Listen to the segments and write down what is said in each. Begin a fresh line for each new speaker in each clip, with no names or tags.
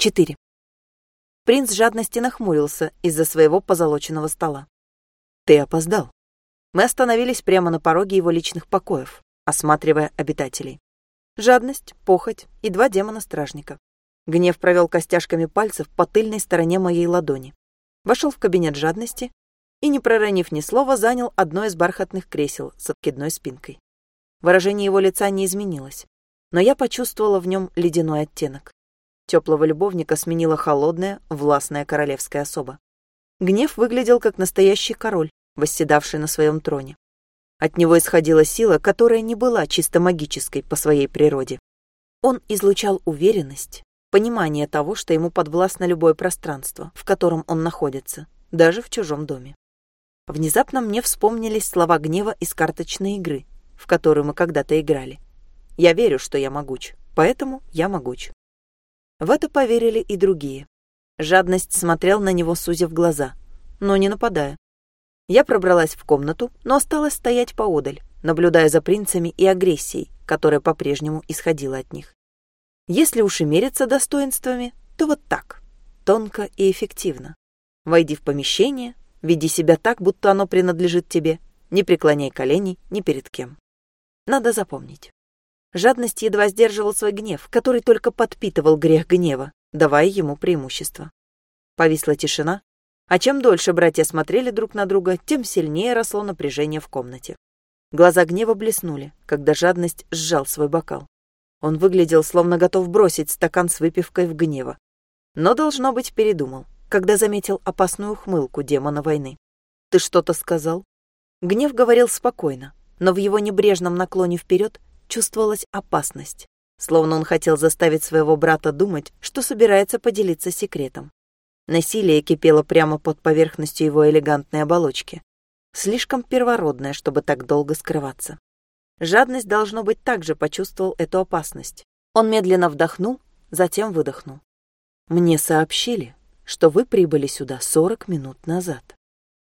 Четыре. Принц жадности нахмурился из-за своего позолоченного стола. Ты опоздал. Мы остановились прямо на пороге его личных покоев, осматривая обитателей. Жадность, похоть и два демона-стражника. Гнев провел костяшками пальцев по тыльной стороне моей ладони. Вошел в кабинет жадности и, не проронив ни слова, занял одно из бархатных кресел с откидной спинкой. Выражение его лица не изменилось, но я почувствовала в нем ледяной оттенок. Теплого любовника сменила холодная, властная королевская особа. Гнев выглядел как настоящий король, восседавший на своем троне. От него исходила сила, которая не была чисто магической по своей природе. Он излучал уверенность, понимание того, что ему подвластно любое пространство, в котором он находится, даже в чужом доме. Внезапно мне вспомнились слова гнева из карточной игры, в которую мы когда-то играли. Я верю, что я могуч, поэтому я могуч. В это поверили и другие. Жадность смотрел на него, сузив глаза, но не нападая. Я пробралась в комнату, но осталась стоять поодаль, наблюдая за принцами и агрессией, которая по-прежнему исходила от них. Если уж и мериться достоинствами, то вот так, тонко и эффективно. Войди в помещение, веди себя так, будто оно принадлежит тебе, не преклоняй коленей ни перед кем. Надо запомнить. Жадность едва сдерживал свой гнев, который только подпитывал грех гнева, давая ему преимущество. Повисла тишина, а чем дольше братья смотрели друг на друга, тем сильнее росло напряжение в комнате. Глаза гнева блеснули, когда жадность сжал свой бокал. Он выглядел, словно готов бросить стакан с выпивкой в гнева. Но, должно быть, передумал, когда заметил опасную ухмылку демона войны. «Ты что-то сказал?» Гнев говорил спокойно, но в его небрежном наклоне вперед чувствовалась опасность, словно он хотел заставить своего брата думать, что собирается поделиться секретом. Насилие кипело прямо под поверхностью его элегантной оболочки, слишком первородное, чтобы так долго скрываться. Жадность, должно быть, также почувствовал эту опасность. Он медленно вдохнул, затем выдохнул. «Мне сообщили, что вы прибыли сюда 40 минут назад.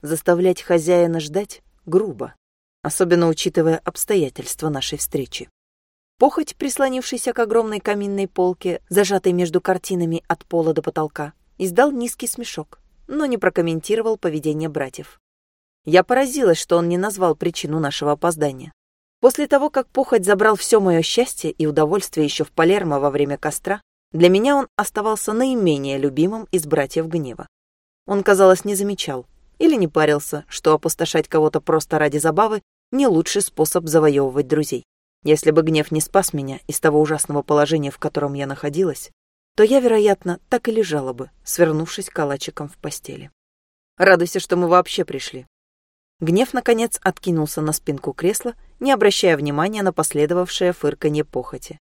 Заставлять хозяина ждать грубо, особенно учитывая обстоятельства нашей встречи. Похоть, прислонившийся к огромной каминной полке, зажатой между картинами от пола до потолка, издал низкий смешок, но не прокомментировал поведение братьев. Я поразилась, что он не назвал причину нашего опоздания. После того, как похоть забрал все мое счастье и удовольствие еще в Палермо во время костра, для меня он оставался наименее любимым из братьев гнева. Он, казалось, не замечал или не парился, что опустошать кого-то просто ради забавы не лучший способ завоевывать друзей. Если бы гнев не спас меня из того ужасного положения, в котором я находилась, то я, вероятно, так и лежала бы, свернувшись калачиком в постели. Радуйся, что мы вообще пришли. Гнев, наконец, откинулся на спинку кресла, не обращая внимания на последовавшее фырканье похоти.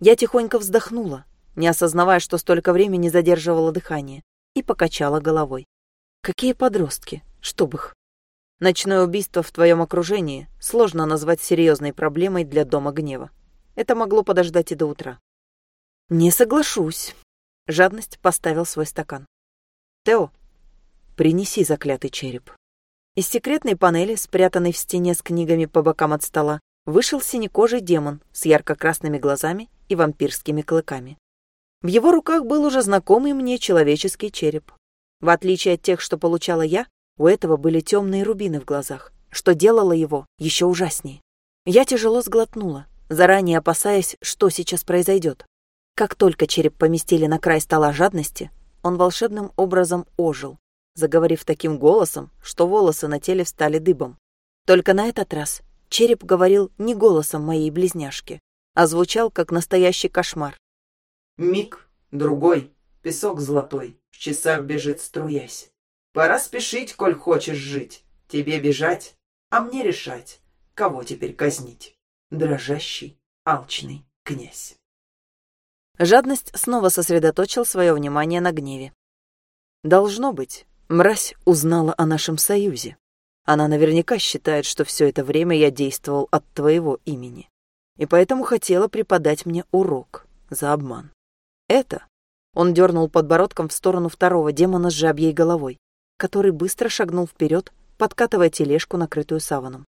Я тихонько вздохнула, не осознавая, что столько времени задерживала дыхание, и покачала головой. Какие подростки, чтоб их. Ночное убийство в твоем окружении сложно назвать серьезной проблемой для Дома Гнева. Это могло подождать и до утра. Не соглашусь. Жадность поставил свой стакан. Тео, принеси заклятый череп. Из секретной панели, спрятанной в стене с книгами по бокам от стола, вышел синекожий демон с ярко-красными глазами и вампирскими клыками. В его руках был уже знакомый мне человеческий череп. В отличие от тех, что получала я, у этого были темные рубины в глазах, что делало его еще ужаснее. Я тяжело сглотнула, заранее опасаясь, что сейчас произойдет. Как только череп поместили на край стола жадности, он волшебным образом ожил, заговорив таким голосом, что волосы на теле встали дыбом. Только на этот раз череп говорил не голосом моей близняшки, а звучал как настоящий кошмар.
Миг, другой, песок золотой, в часах бежит струясь. Пора спешить, коль хочешь жить, тебе бежать, а мне решать, кого теперь казнить. Дрожащий, алчный князь.
Жадность снова сосредоточил свое внимание на гневе. Должно быть, Мразь узнала о нашем союзе. Она наверняка считает, что все это время я действовал от твоего имени. И поэтому хотела преподать мне урок за обман. Это он дернул подбородком в сторону второго демона с жабьей головой, который быстро шагнул вперед, подкатывая тележку, накрытую саваном.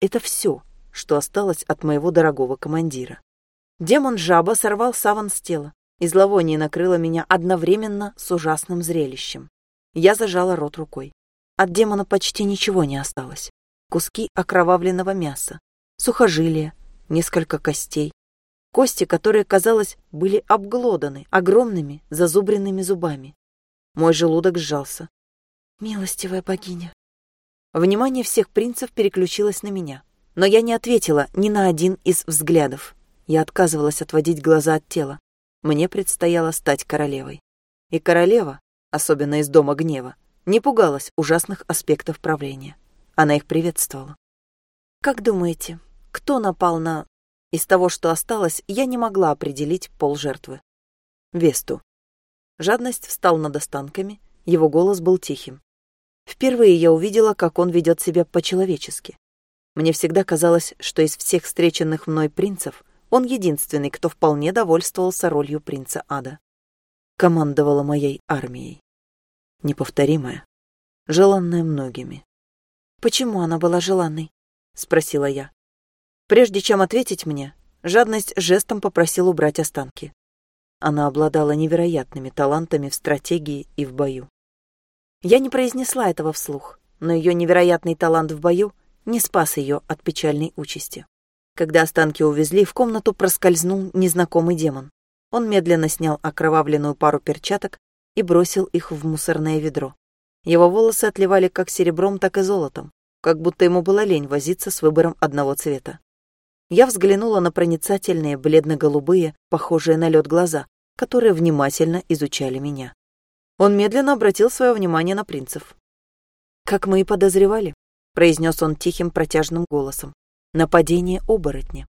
Это все, что осталось от моего дорогого командира. Демон-жаба сорвал саван с тела, и зловоние накрыло меня одновременно с ужасным зрелищем. Я зажала рот рукой. От демона почти ничего не осталось. Куски окровавленного мяса, сухожилия, несколько костей. Кости, которые, казалось, были обглоданы огромными зазубренными зубами. Мой желудок сжался. «Милостивая богиня!» Внимание всех принцев переключилось на меня, но я не ответила ни на один из взглядов. Я отказывалась отводить глаза от тела. Мне предстояло стать королевой. И королева, особенно из Дома Гнева, не пугалась ужасных аспектов правления. Она их приветствовала. «Как думаете, кто напал на...» Из того, что осталось, я не могла определить пол жертвы. Весту. Жадность встал над останками, его голос был тихим. Впервые я увидела, как он ведет себя по-человечески. Мне всегда казалось, что из всех встреченных мной принцев он единственный, кто вполне довольствовался ролью принца ада. Командовала моей армией. Неповторимая, желанная многими. «Почему она была желанной?» — спросила я. Прежде чем ответить мне, жадность жестом попросил убрать останки. Она обладала невероятными талантами в стратегии и в бою. Я не произнесла этого вслух, но ее невероятный талант в бою не спас ее от печальной участи. Когда останки увезли, в комнату проскользнул незнакомый демон. Он медленно снял окровавленную пару перчаток и бросил их в мусорное ведро. Его волосы отливали как серебром, так и золотом, как будто ему было лень возиться с выбором одного цвета. Я взглянула на проницательные, бледно-голубые, похожие на лед глаза, которые внимательно изучали меня. Он медленно обратил свое внимание на принцев. «Как мы и подозревали», — произнес он тихим протяжным голосом. «Нападение оборотня».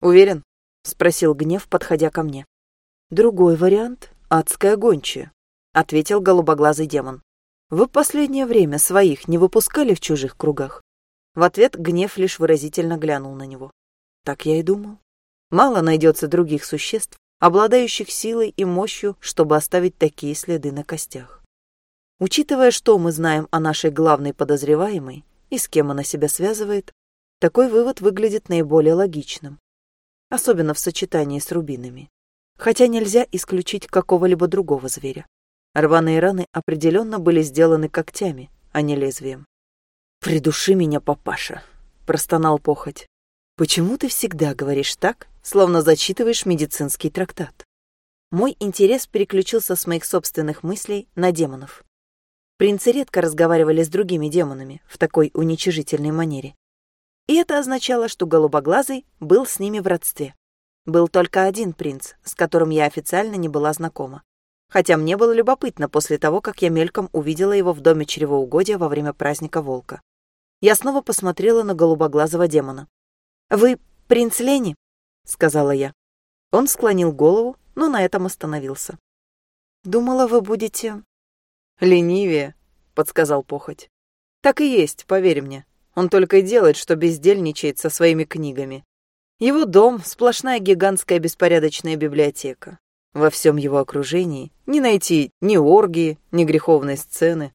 «Уверен?» — спросил гнев, подходя ко мне. «Другой вариант — адская гончая», — ответил голубоглазый демон. «Вы последнее время своих не выпускали в чужих кругах?» В ответ гнев лишь выразительно глянул на него. Так я и думал. Мало найдется других существ, обладающих силой и мощью, чтобы оставить такие следы на костях. Учитывая, что мы знаем о нашей главной подозреваемой и с кем она себя связывает, такой вывод выглядит наиболее логичным, особенно в сочетании с рубинами. Хотя нельзя исключить какого-либо другого зверя. Рваные раны определенно были сделаны когтями, а не лезвием. «Придуши меня, папаша!» — простонал похоть. Почему ты всегда говоришь так, словно зачитываешь медицинский трактат? Мой интерес переключился с моих собственных мыслей на демонов. Принцы редко разговаривали с другими демонами в такой уничижительной манере. И это означало, что Голубоглазый был с ними в родстве. Был только один принц, с которым я официально не была знакома. Хотя мне было любопытно после того, как я мельком увидела его в доме чревоугодия во время праздника волка. Я снова посмотрела на голубоглазого демона. «Вы принц Лени?» — сказала я. Он склонил голову, но на этом остановился. «Думала, вы будете...» «Ленивее», — подсказал похоть. «Так и есть, поверь мне. Он только и делает, что бездельничает со своими книгами. Его дом — сплошная гигантская беспорядочная библиотека. Во всем его окружении не найти ни оргии, ни греховной сцены.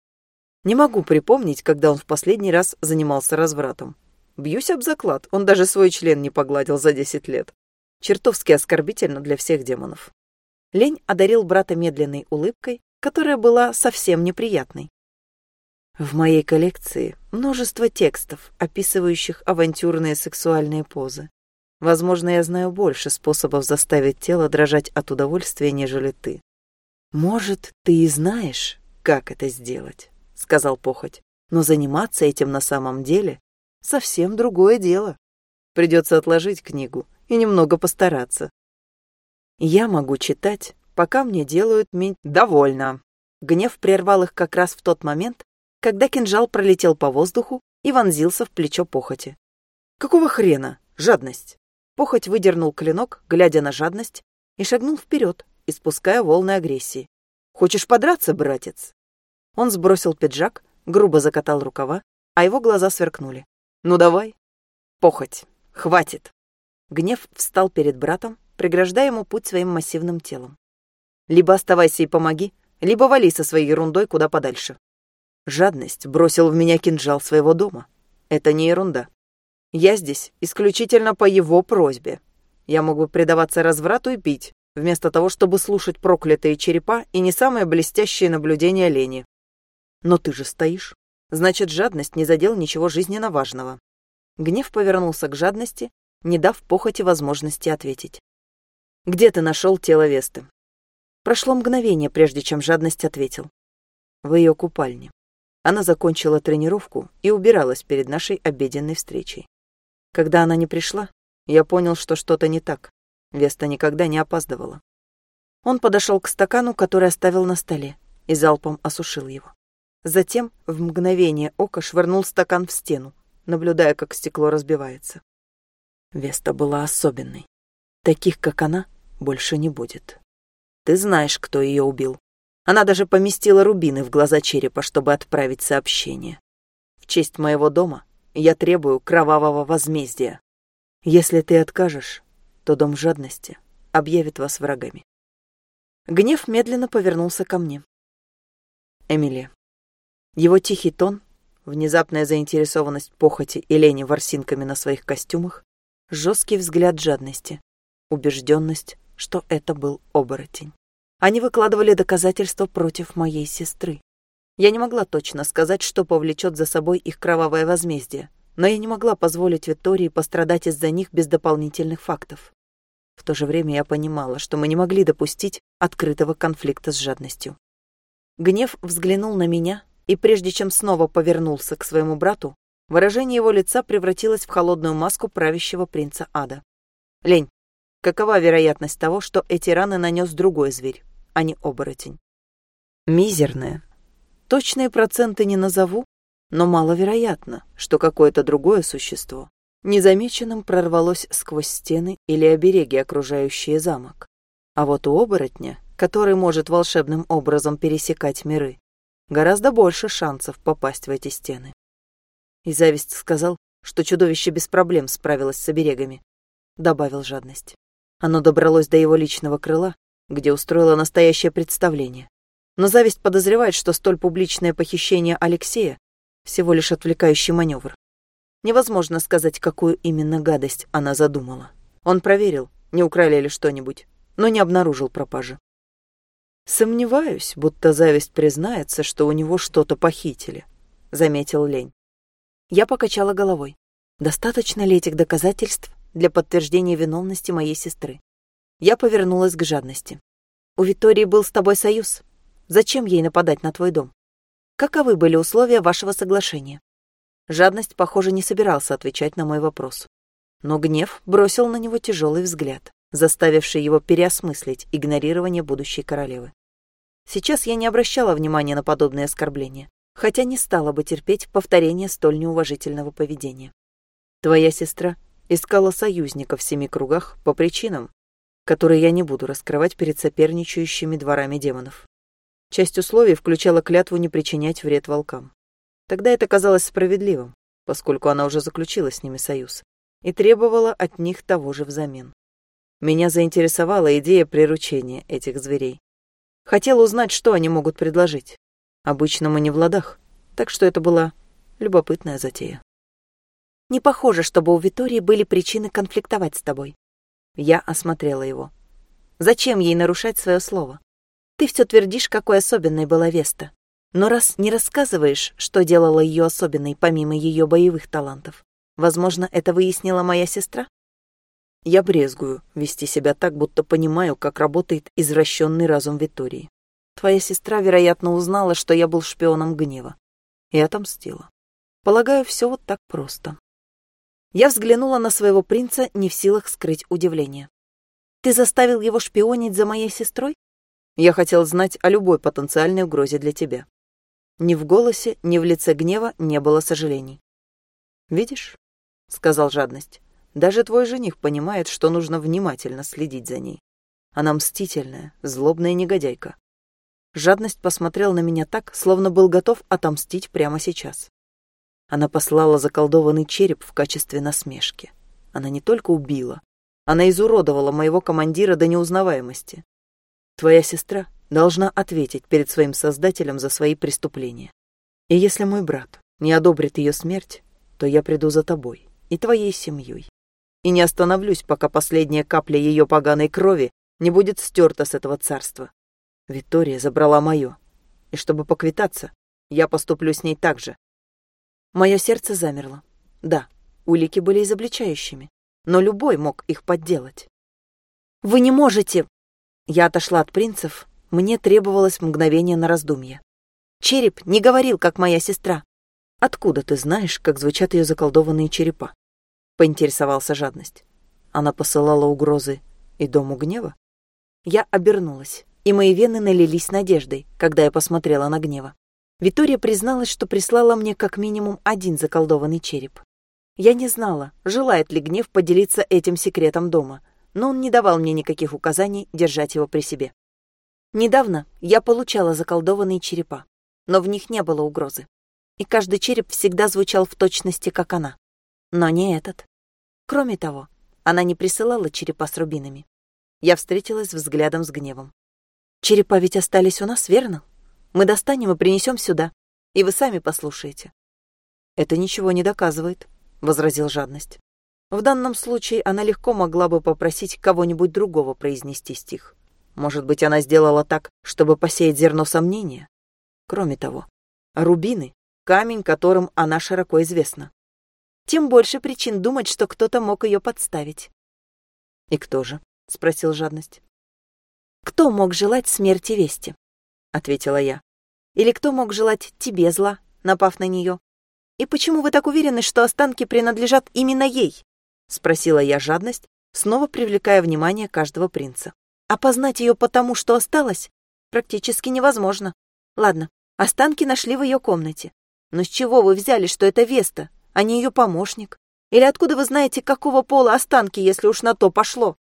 Не могу припомнить, когда он в последний раз занимался развратом. Бьюсь об заклад, он даже свой член не погладил за десять лет. Чертовски оскорбительно для всех демонов. Лень одарил брата медленной улыбкой, которая была совсем неприятной. В моей коллекции множество текстов, описывающих авантюрные сексуальные позы. Возможно, я знаю больше способов заставить тело дрожать от удовольствия, нежели ты. Может, ты и знаешь, как это сделать, сказал похоть. Но заниматься этим на самом деле совсем другое дело. Придется отложить книгу и немного постараться. Я могу читать, пока мне делают мень... Довольно. Гнев прервал их как раз в тот момент, когда кинжал пролетел по воздуху и вонзился в плечо похоти. Какого хрена? Жадность. Похоть выдернул клинок, глядя на жадность, и шагнул вперед, испуская волны агрессии. «Хочешь подраться, братец?» Он сбросил пиджак, грубо закатал рукава, а его глаза сверкнули. Ну давай. Похоть. Хватит. Гнев встал перед братом, преграждая ему путь своим массивным телом. Либо оставайся и помоги, либо вали со своей ерундой куда подальше. Жадность бросил в меня кинжал своего дома. Это не ерунда. Я здесь исключительно по его просьбе. Я мог бы предаваться разврату и пить, вместо того, чтобы слушать проклятые черепа и не самое блестящее наблюдение лени. Но ты же стоишь. Значит, жадность не задел ничего жизненно важного. Гнев повернулся к жадности, не дав похоти возможности ответить. «Где ты нашел тело Весты?» Прошло мгновение, прежде чем жадность ответил. В ее купальне. Она закончила тренировку и убиралась перед нашей обеденной встречей. Когда она не пришла, я понял, что что-то не так. Веста никогда не опаздывала. Он подошел к стакану, который оставил на столе, и залпом осушил его. Затем в мгновение ока швырнул стакан в стену, наблюдая, как стекло разбивается. Веста была особенной. Таких, как она, больше не будет. Ты знаешь, кто ее убил. Она даже поместила рубины в глаза черепа, чтобы отправить сообщение. В честь моего дома я требую кровавого возмездия. Если ты откажешь, то дом жадности объявит вас врагами. Гнев медленно повернулся ко мне. Эмилия. Его тихий тон, внезапная заинтересованность похоти и лени ворсинками на своих костюмах, жесткий взгляд жадности, убежденность, что это был оборотень. Они выкладывали доказательства против моей сестры. Я не могла точно сказать, что повлечет за собой их кровавое возмездие, но я не могла позволить Виктории пострадать из-за них без дополнительных фактов. В то же время я понимала, что мы не могли допустить открытого конфликта с жадностью. Гнев взглянул на меня, и прежде чем снова повернулся к своему брату, выражение его лица превратилось в холодную маску правящего принца ада. «Лень, какова вероятность того, что эти раны нанес другой зверь, а не оборотень?» «Мизерная. Точные проценты не назову, но маловероятно, что какое-то другое существо незамеченным прорвалось сквозь стены или обереги, окружающие замок. А вот у оборотня, который может волшебным образом пересекать миры, гораздо больше шансов попасть в эти стены. И зависть сказал, что чудовище без проблем справилось с оберегами. Добавил жадность. Оно добралось до его личного крыла, где устроило настоящее представление. Но зависть подозревает, что столь публичное похищение Алексея всего лишь отвлекающий маневр. Невозможно сказать, какую именно гадость она задумала. Он проверил, не украли ли что-нибудь, но не обнаружил пропажи. «Сомневаюсь, будто зависть признается, что у него что-то похитили», — заметил Лень. Я покачала головой. Достаточно ли этих доказательств для подтверждения виновности моей сестры? Я повернулась к жадности. «У Виктории был с тобой союз. Зачем ей нападать на твой дом? Каковы были условия вашего соглашения?» Жадность, похоже, не собирался отвечать на мой вопрос. Но гнев бросил на него тяжелый взгляд заставивший его переосмыслить игнорирование будущей королевы. Сейчас я не обращала внимания на подобные оскорбления, хотя не стала бы терпеть повторение столь неуважительного поведения. Твоя сестра искала союзника в семи кругах по причинам, которые я не буду раскрывать перед соперничающими дворами демонов. Часть условий включала клятву не причинять вред волкам. Тогда это казалось справедливым, поскольку она уже заключила с ними союз, и требовала от них того же взамен. Меня заинтересовала идея приручения этих зверей. Хотел узнать, что они могут предложить. Обычно мы не в ладах, так что это была любопытная затея. Не похоже, чтобы у Витории были причины конфликтовать с тобой. Я осмотрела его. Зачем ей нарушать свое слово? Ты все твердишь, какой особенной была Веста. Но раз не рассказываешь, что делала ее особенной, помимо ее боевых талантов, возможно, это выяснила моя сестра? Я брезгую вести себя так, будто понимаю, как работает извращенный разум Витории. Твоя сестра, вероятно, узнала, что я был шпионом гнева. И отомстила. Полагаю, все вот так просто. Я взглянула на своего принца, не в силах скрыть удивление. Ты заставил его шпионить за моей сестрой? Я хотел знать о любой потенциальной угрозе для тебя. Ни в голосе, ни в лице гнева не было сожалений. «Видишь?» — сказал жадность. Даже твой жених понимает, что нужно внимательно следить за ней. Она мстительная, злобная негодяйка. Жадность посмотрел на меня так, словно был готов отомстить прямо сейчас. Она послала заколдованный череп в качестве насмешки. Она не только убила, она изуродовала моего командира до неузнаваемости. Твоя сестра должна ответить перед своим создателем за свои преступления. И если мой брат не одобрит ее смерть, то я приду за тобой и твоей семьей и не остановлюсь, пока последняя капля ее поганой крови не будет стерта с этого царства. Виктория забрала мое. И чтобы поквитаться, я поступлю с ней так же. Мое сердце замерло. Да, улики были изобличающими, но любой мог их подделать. «Вы не можете!» Я отошла от принцев, мне требовалось мгновение на раздумье. Череп не говорил, как моя сестра. «Откуда ты знаешь, как звучат ее заколдованные черепа?» — поинтересовался жадность. Она посылала угрозы и дому гнева? Я обернулась, и мои вены налились надеждой, когда я посмотрела на гнева. Витория призналась, что прислала мне как минимум один заколдованный череп. Я не знала, желает ли гнев поделиться этим секретом дома, но он не давал мне никаких указаний держать его при себе. Недавно я получала заколдованные черепа, но в них не было угрозы. И каждый череп всегда звучал в точности, как она. Но не этот. Кроме того, она не присылала черепа с рубинами. Я встретилась взглядом с гневом. Черепа ведь остались у нас, верно? Мы достанем и принесем сюда, и вы сами послушаете. Это ничего не доказывает, возразил жадность. В данном случае она легко могла бы попросить кого-нибудь другого произнести стих. Может быть, она сделала так, чтобы посеять зерно сомнения? Кроме того, рубины — камень, которым она широко известна. Тем больше причин думать, что кто-то мог ее подставить. «И кто же?» — спросил жадность. «Кто мог желать смерти Вести?» — ответила я. Или кто мог желать тебе зла, напав на нее? И почему вы так уверены, что останки принадлежат именно ей? Спросила я жадность, снова привлекая внимание каждого принца. Опознать ее потому, что осталось, практически невозможно. Ладно, останки нашли в ее комнате. Но с чего вы взяли, что это Веста, а не ее помощник? Или откуда вы знаете, какого пола останки, если уж на то пошло?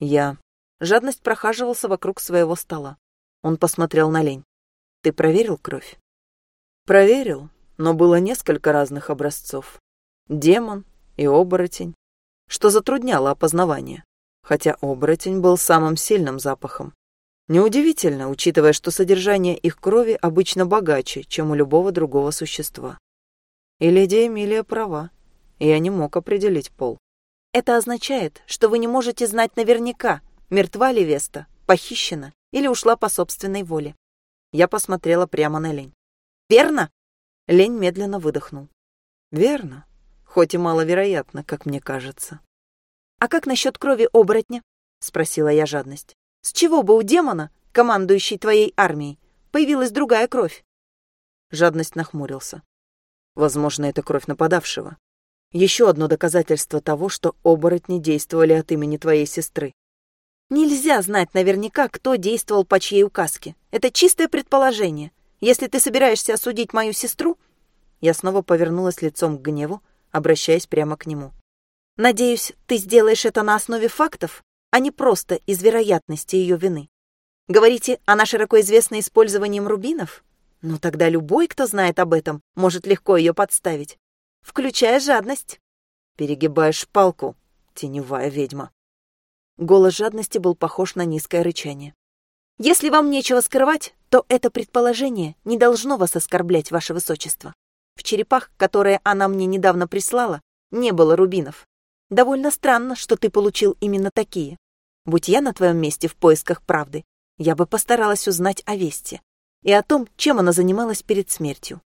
Я. Жадность прохаживался вокруг своего стола. Он посмотрел на лень. Ты проверил кровь? Проверил, но было несколько разных образцов. Демон и оборотень, что затрудняло опознавание, хотя оборотень был самым сильным запахом. Неудивительно, учитывая, что содержание их крови обычно богаче, чем у любого другого существа. И леди Эмилия права, я не мог определить пол. Это означает, что вы не можете знать наверняка, мертва ли Веста, похищена или ушла по собственной воле. Я посмотрела прямо на Лень. «Верно?» Лень медленно выдохнул. «Верно, хоть и маловероятно, как мне кажется». «А как насчет крови оборотня?» — спросила я жадность. «С чего бы у демона, командующей твоей армией, появилась другая кровь?» Жадность нахмурился. «Возможно, это кровь нападавшего. Еще одно доказательство того, что оборотни действовали от имени твоей сестры. Нельзя знать наверняка, кто действовал по чьей указке. Это чистое предположение. Если ты собираешься осудить мою сестру...» Я снова повернулась лицом к гневу, обращаясь прямо к нему. «Надеюсь, ты сделаешь это на основе фактов, а не просто из вероятности ее вины. Говорите, она широко известна использованием рубинов? Ну тогда любой, кто знает об этом, может легко ее подставить, включая жадность. Перегибаешь палку, теневая ведьма. Голос жадности был похож на низкое рычание. «Если вам нечего скрывать, то это предположение не должно вас оскорблять, ваше высочество. В черепах, которые она мне недавно прислала, не было рубинов. Довольно странно, что ты получил именно такие. Будь я на твоем месте в поисках правды, я бы постаралась узнать о Весте и о том, чем она занималась перед смертью.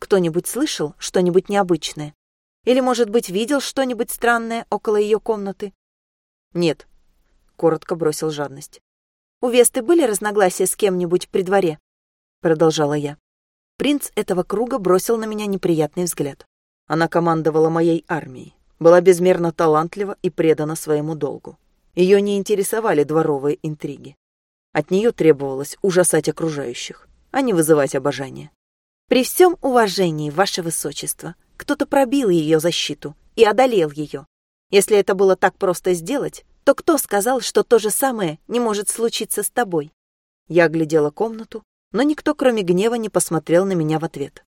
Кто-нибудь слышал что-нибудь необычное? Или, может быть, видел что-нибудь странное около ее комнаты? Нет, — коротко бросил жадность. «У Весты были разногласия с кем-нибудь при дворе?» — продолжала я. Принц этого круга бросил на меня неприятный взгляд. Она командовала моей армией, была безмерно талантлива и предана своему долгу. Ее не интересовали дворовые интриги. От нее требовалось ужасать окружающих, а не вызывать обожание. «При всем уважении, ваше высочество, кто-то пробил ее защиту и одолел ее. Если это было так просто сделать, то кто сказал, что то же самое не может случиться с тобой? Я оглядела комнату, но никто, кроме гнева, не посмотрел на меня в ответ.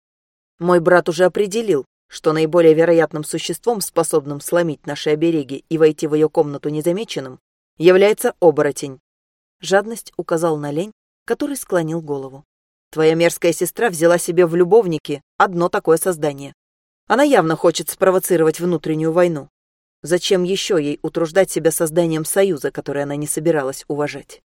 Мой брат уже определил, что наиболее вероятным существом, способным сломить наши обереги и войти в ее комнату незамеченным, является оборотень. Жадность указал на лень, который склонил голову. Твоя мерзкая сестра взяла себе в любовники одно такое создание. Она явно хочет спровоцировать внутреннюю войну. Зачем еще ей утруждать себя созданием союза, который она не собиралась уважать?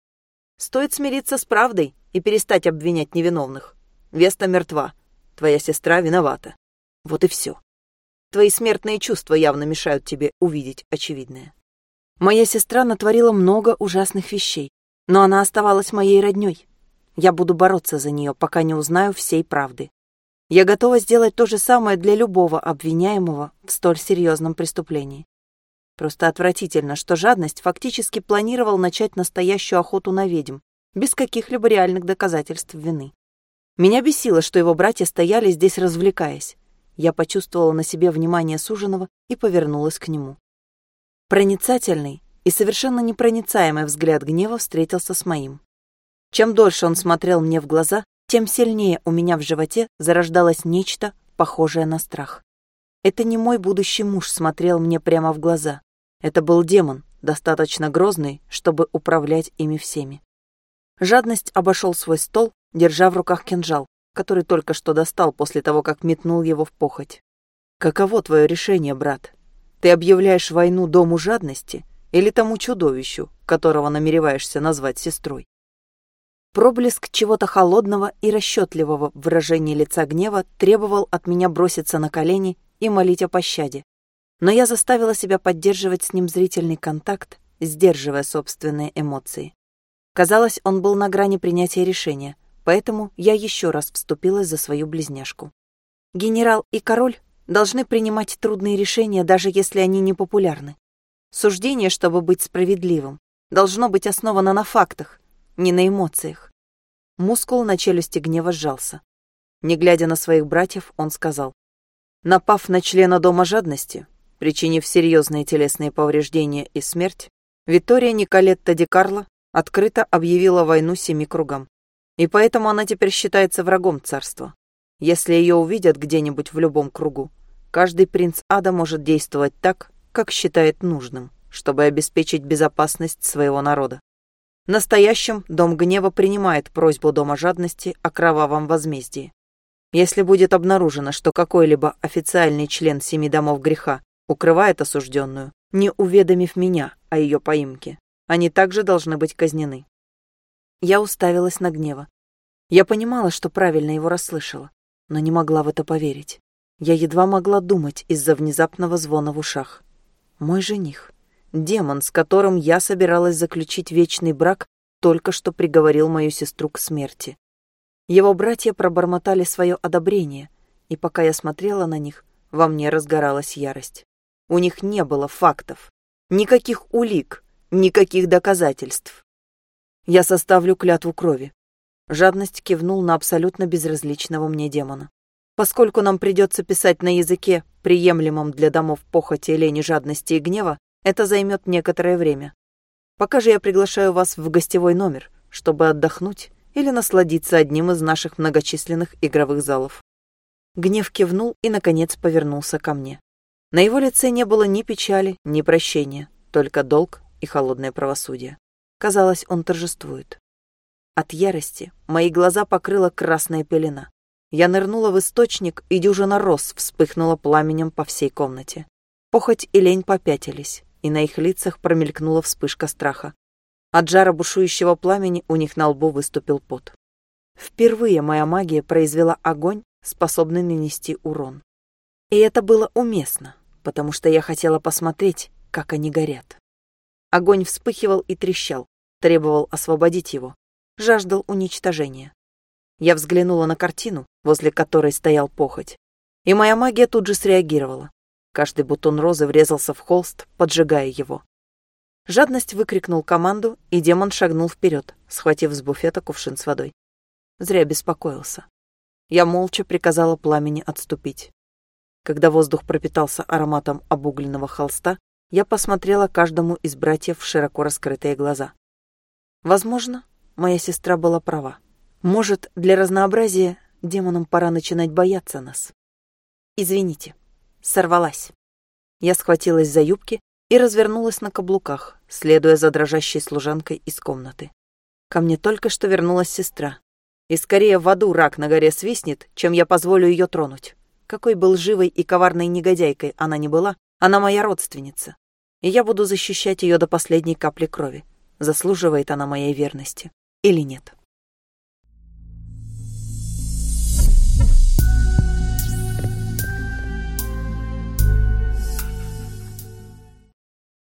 Стоит смириться с правдой и перестать обвинять невиновных. Веста мертва. Твоя сестра виновата. Вот и все. Твои смертные чувства явно мешают тебе увидеть очевидное. Моя сестра натворила много ужасных вещей, но она оставалась моей роднёй. Я буду бороться за нее, пока не узнаю всей правды. Я готова сделать то же самое для любого обвиняемого в столь серьезном преступлении. Просто отвратительно, что жадность фактически планировал начать настоящую охоту на ведьм, без каких-либо реальных доказательств вины. Меня бесило, что его братья стояли здесь, развлекаясь. Я почувствовала на себе внимание суженого и повернулась к нему. Проницательный и совершенно непроницаемый взгляд гнева встретился с моим. Чем дольше он смотрел мне в глаза, тем сильнее у меня в животе зарождалось нечто, похожее на страх. Это не мой будущий муж смотрел мне прямо в глаза. Это был демон, достаточно грозный, чтобы управлять ими всеми. Жадность обошел свой стол, держа в руках кинжал, который только что достал после того, как метнул его в похоть. «Каково твое решение, брат? Ты объявляешь войну дому жадности или тому чудовищу, которого намереваешься назвать сестрой?» Проблеск чего-то холодного и расчетливого в выражении лица гнева требовал от меня броситься на колени и молить о пощаде но я заставила себя поддерживать с ним зрительный контакт, сдерживая собственные эмоции. Казалось, он был на грани принятия решения, поэтому я еще раз вступилась за свою близняшку. Генерал и король должны принимать трудные решения, даже если они не популярны. Суждение, чтобы быть справедливым, должно быть основано на фактах, не на эмоциях. Мускул на челюсти гнева сжался. Не глядя на своих братьев, он сказал, «Напав на члена Дома жадности, причинив серьезные телесные повреждения и смерть, Виктория Николетта Ди Карло открыто объявила войну семи кругам. И поэтому она теперь считается врагом царства. Если ее увидят где-нибудь в любом кругу, каждый принц ада может действовать так, как считает нужным, чтобы обеспечить безопасность своего народа. Настоящем Дом Гнева принимает просьбу Дома Жадности о кровавом возмездии. Если будет обнаружено, что какой-либо официальный член Семи Домов Греха укрывает осужденную, не уведомив меня о ее поимке. Они также должны быть казнены. Я уставилась на гнева. Я понимала, что правильно его расслышала, но не могла в это поверить. Я едва могла думать из-за внезапного звона в ушах. Мой жених, демон, с которым я собиралась заключить вечный брак, только что приговорил мою сестру к смерти. Его братья пробормотали свое одобрение, и пока я смотрела на них, во мне разгоралась ярость. У них не было фактов, никаких улик, никаких доказательств. Я составлю клятву крови. Жадность кивнул на абсолютно безразличного мне демона. Поскольку нам придется писать на языке, приемлемом для домов похоти, лени, жадности и гнева, это займет некоторое время. Пока же я приглашаю вас в гостевой номер, чтобы отдохнуть или насладиться одним из наших многочисленных игровых залов. Гнев кивнул и, наконец, повернулся ко мне. На его лице не было ни печали, ни прощения, только долг и холодное правосудие. Казалось, он торжествует. От ярости мои глаза покрыла красная пелена. Я нырнула в источник, и дюжина роз вспыхнула пламенем по всей комнате. Похоть и лень попятились, и на их лицах промелькнула вспышка страха. От жара бушующего пламени у них на лбу выступил пот. Впервые моя магия произвела огонь, способный нанести урон. И это было уместно потому что я хотела посмотреть, как они горят. Огонь вспыхивал и трещал, требовал освободить его, жаждал уничтожения. Я взглянула на картину, возле которой стоял похоть, и моя магия тут же среагировала. Каждый бутон розы врезался в холст, поджигая его. Жадность выкрикнул команду, и демон шагнул вперед, схватив с буфета кувшин с водой. Зря беспокоился. Я молча приказала пламени отступить. Когда воздух пропитался ароматом обугленного холста, я посмотрела каждому из братьев в широко раскрытые глаза. Возможно, моя сестра была права. Может, для разнообразия демонам пора начинать бояться нас. Извините, сорвалась. Я схватилась за юбки и развернулась на каблуках, следуя за дрожащей служанкой из комнаты. Ко мне только что вернулась сестра. И скорее в аду рак на горе свистнет, чем я позволю ее тронуть. Какой был живой и коварной негодяйкой она не была, Она моя родственница, и я буду защищать ее до последней капли крови, заслуживает она моей верности или нет.